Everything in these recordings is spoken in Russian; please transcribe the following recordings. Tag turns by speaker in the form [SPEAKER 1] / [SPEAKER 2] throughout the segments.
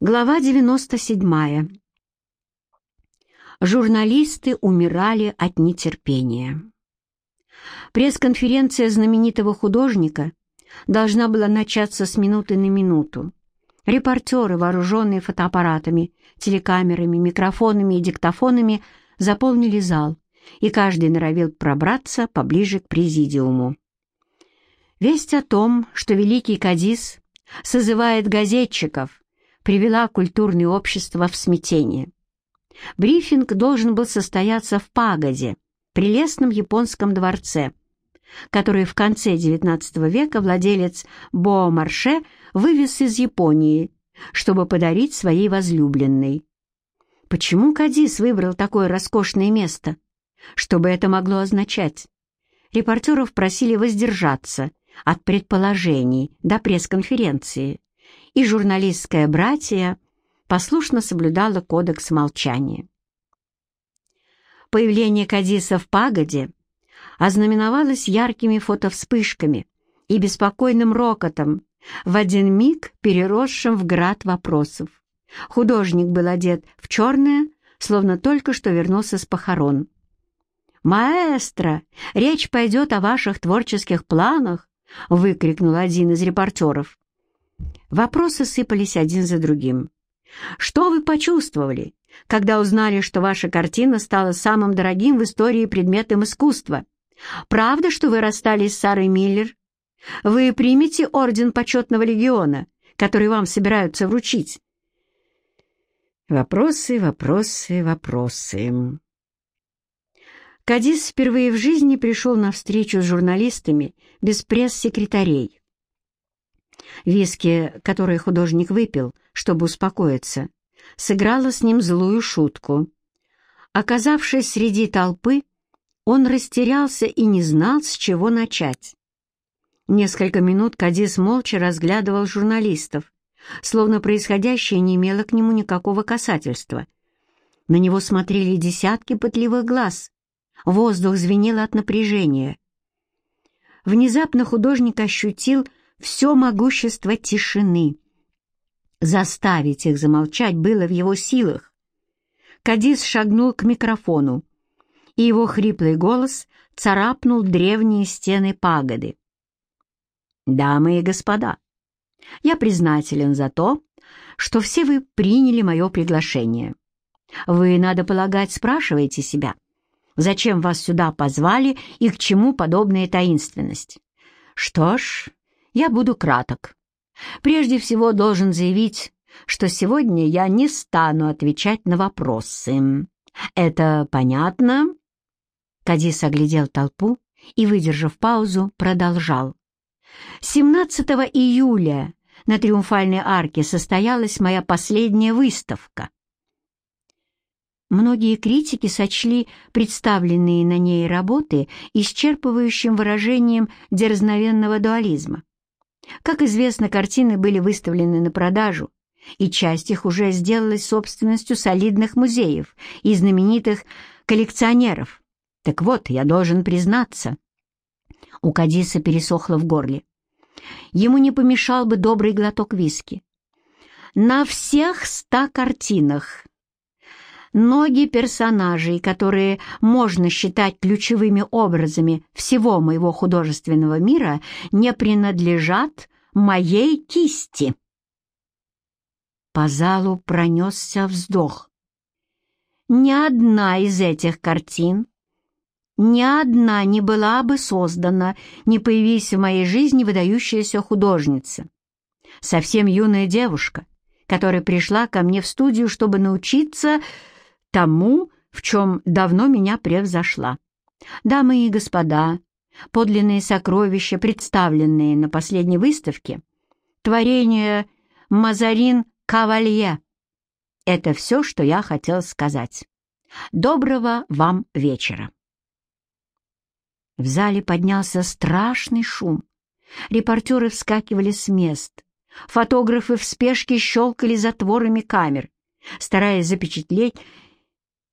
[SPEAKER 1] Глава 97. Журналисты умирали от нетерпения. Пресс-конференция знаменитого художника должна была начаться с минуты на минуту. Репортеры, вооруженные фотоаппаратами, телекамерами, микрофонами и диктофонами, заполнили зал, и каждый норовил пробраться поближе к президиуму. Весть о том, что великий Кадис созывает газетчиков – привела культурное общество в смятение. Брифинг должен был состояться в Пагоде, прелестном японском дворце, который в конце XIX века владелец Бо Марше вывез из Японии, чтобы подарить своей возлюбленной. Почему Кадис выбрал такое роскошное место? Что бы это могло означать? Репортеров просили воздержаться от предположений до пресс-конференции и журналистское братья послушно соблюдало кодекс молчания. Появление Кадиса в пагоде ознаменовалось яркими фотовспышками и беспокойным рокотом, в один миг переросшим в град вопросов. Художник был одет в черное, словно только что вернулся с похорон. «Маэстро, речь пойдет о ваших творческих планах!» — выкрикнул один из репортеров. Вопросы сыпались один за другим. «Что вы почувствовали, когда узнали, что ваша картина стала самым дорогим в истории предметом искусства? Правда, что вы расстались с Сарой Миллер? Вы примете орден почетного легиона, который вам собираются вручить?» Вопросы, вопросы, вопросы. Кадис впервые в жизни пришел на встречу с журналистами без пресс-секретарей. Виски, который художник выпил, чтобы успокоиться, сыграла с ним злую шутку. Оказавшись среди толпы, он растерялся и не знал, с чего начать. Несколько минут Кадис молча разглядывал журналистов, словно происходящее не имело к нему никакого касательства. На него смотрели десятки пытливых глаз. Воздух звенел от напряжения. Внезапно художник ощутил, все могущество тишины. Заставить их замолчать было в его силах. Кадис шагнул к микрофону, и его хриплый голос царапнул древние стены пагоды. «Дамы и господа, я признателен за то, что все вы приняли мое приглашение. Вы, надо полагать, спрашиваете себя, зачем вас сюда позвали и к чему подобная таинственность? Что ж, я буду краток. Прежде всего должен заявить, что сегодня я не стану отвечать на вопросы. Это понятно?» Кадис оглядел толпу и, выдержав паузу, продолжал. 17 июля на Триумфальной арке состоялась моя последняя выставка. Многие критики сочли представленные на ней работы исчерпывающим выражением дерзновенного дуализма. Как известно, картины были выставлены на продажу, и часть их уже сделалась собственностью солидных музеев и знаменитых коллекционеров. Так вот, я должен признаться. У Кадиса пересохло в горле. Ему не помешал бы добрый глоток виски. На всех ста картинах ноги персонажей, которые можно считать ключевыми образами всего моего художественного мира, не принадлежат моей кисти. По залу пронесся вздох. Ни одна из этих картин, ни одна не была бы создана, не появись в моей жизни выдающаяся художница. Совсем юная девушка, которая пришла ко мне в студию, чтобы научиться тому, в чем давно меня превзошла. Дамы и господа, подлинные сокровища, представленные на последней выставке, творение Мазарин Кавалье. Это все, что я хотел сказать. Доброго вам вечера. В зале поднялся страшный шум. Репортеры вскакивали с мест. Фотографы в спешке щелкали затворами камер, стараясь запечатлеть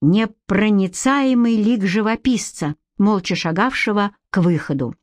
[SPEAKER 1] непроницаемый лик живописца, молча шагавшего к выходу.